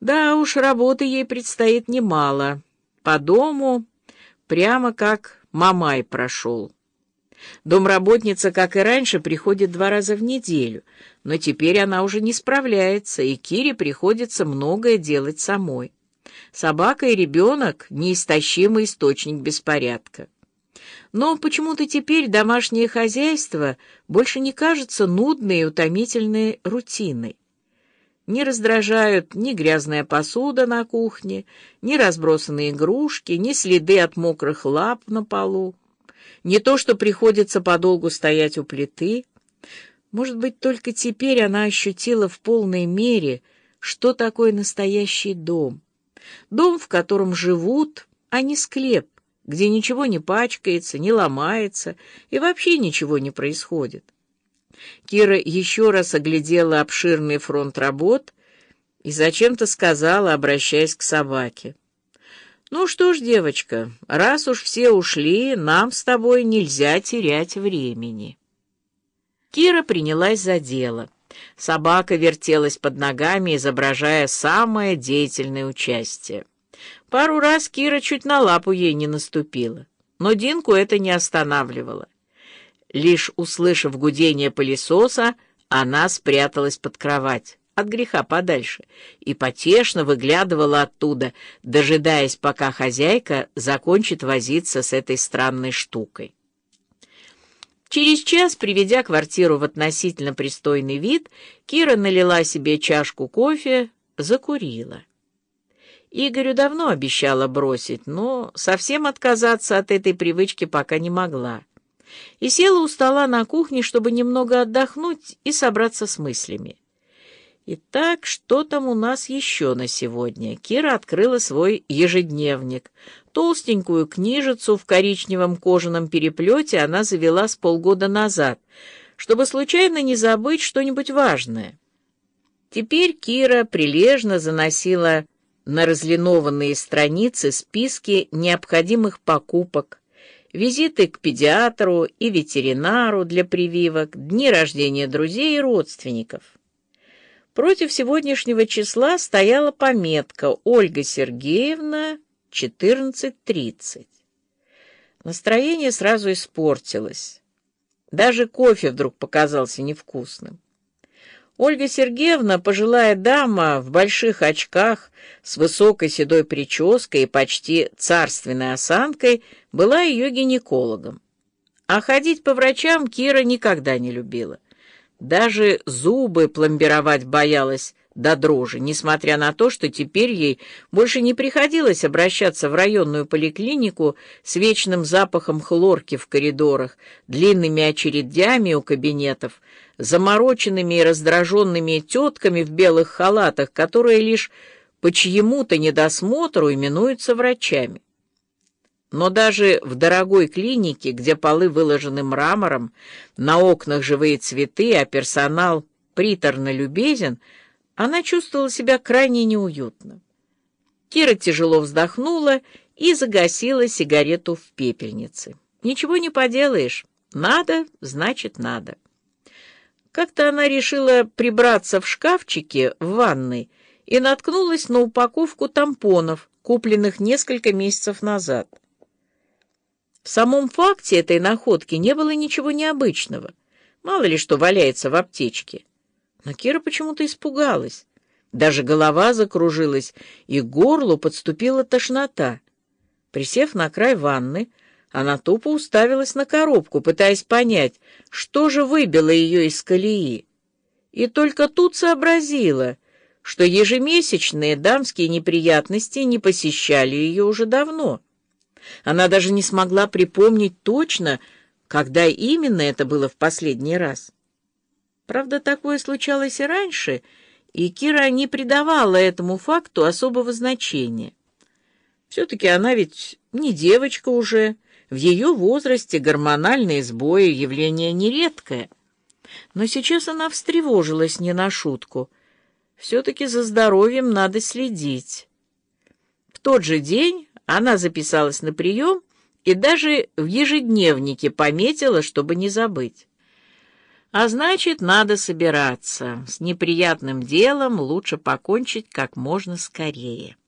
Да уж, работы ей предстоит немало. По дому прямо как Мамай прошел. Домработница, как и раньше, приходит два раза в неделю, но теперь она уже не справляется, и Кире приходится многое делать самой. Собака и ребенок — неистощимый источник беспорядка. Но почему-то теперь домашнее хозяйство больше не кажется нудной и утомительной рутиной. Не раздражают ни грязная посуда на кухне, ни разбросанные игрушки, ни следы от мокрых лап на полу. Не то, что приходится подолгу стоять у плиты. Может быть, только теперь она ощутила в полной мере, что такое настоящий дом. Дом, в котором живут, а не склеп, где ничего не пачкается, не ломается и вообще ничего не происходит. Кира еще раз оглядела обширный фронт работ и зачем-то сказала, обращаясь к собаке. «Ну что ж, девочка, раз уж все ушли, нам с тобой нельзя терять времени». Кира принялась за дело. Собака вертелась под ногами, изображая самое деятельное участие. Пару раз Кира чуть на лапу ей не наступила, но Динку это не останавливало. Лишь услышав гудение пылесоса, она спряталась под кровать, от греха подальше, и потешно выглядывала оттуда, дожидаясь, пока хозяйка закончит возиться с этой странной штукой. Через час, приведя квартиру в относительно пристойный вид, Кира налила себе чашку кофе, закурила. Игорю давно обещала бросить, но совсем отказаться от этой привычки пока не могла и села у стола на кухне, чтобы немного отдохнуть и собраться с мыслями. Итак, что там у нас еще на сегодня? Кира открыла свой ежедневник. Толстенькую книжицу в коричневом кожаном переплете она завела с полгода назад, чтобы случайно не забыть что-нибудь важное. Теперь Кира прилежно заносила на разлинованные страницы списки необходимых покупок, визиты к педиатру и ветеринару для прививок, дни рождения друзей и родственников. Против сегодняшнего числа стояла пометка «Ольга Сергеевна, 14.30». Настроение сразу испортилось. Даже кофе вдруг показался невкусным. Ольга Сергеевна, пожилая дама в больших очках, с высокой седой прической и почти царственной осанкой, была ее гинекологом. А ходить по врачам Кира никогда не любила. Даже зубы пломбировать боялась до дрожи, несмотря на то, что теперь ей больше не приходилось обращаться в районную поликлинику с вечным запахом хлорки в коридорах, длинными очередями у кабинетов, замороченными и раздраженными тетками в белых халатах, которые лишь по чьему-то недосмотру именуются врачами. Но даже в дорогой клинике, где полы выложены мрамором, на окнах живые цветы, а персонал приторно любезен, она чувствовала себя крайне неуютно. Кира тяжело вздохнула и загасила сигарету в пепельнице. Ничего не поделаешь. Надо, значит, надо. Как-то она решила прибраться в шкафчике в ванной и наткнулась на упаковку тампонов, купленных несколько месяцев назад. В самом факте этой находки не было ничего необычного. Мало ли что валяется в аптечке. Но Кира почему-то испугалась. Даже голова закружилась, и к горлу подступила тошнота. Присев на край ванны, она тупо уставилась на коробку, пытаясь понять, что же выбило ее из колеи. И только тут сообразила, что ежемесячные дамские неприятности не посещали ее уже давно. Она даже не смогла припомнить точно, когда именно это было в последний раз. Правда, такое случалось и раньше, и Кира не придавала этому факту особого значения. Все-таки она ведь не девочка уже, в ее возрасте гормональные сбои — явление нередкое. Но сейчас она встревожилась не на шутку. Все-таки за здоровьем надо следить. В тот же день она записалась на прием и даже в ежедневнике пометила, чтобы не забыть. А значит, надо собираться. С неприятным делом лучше покончить как можно скорее.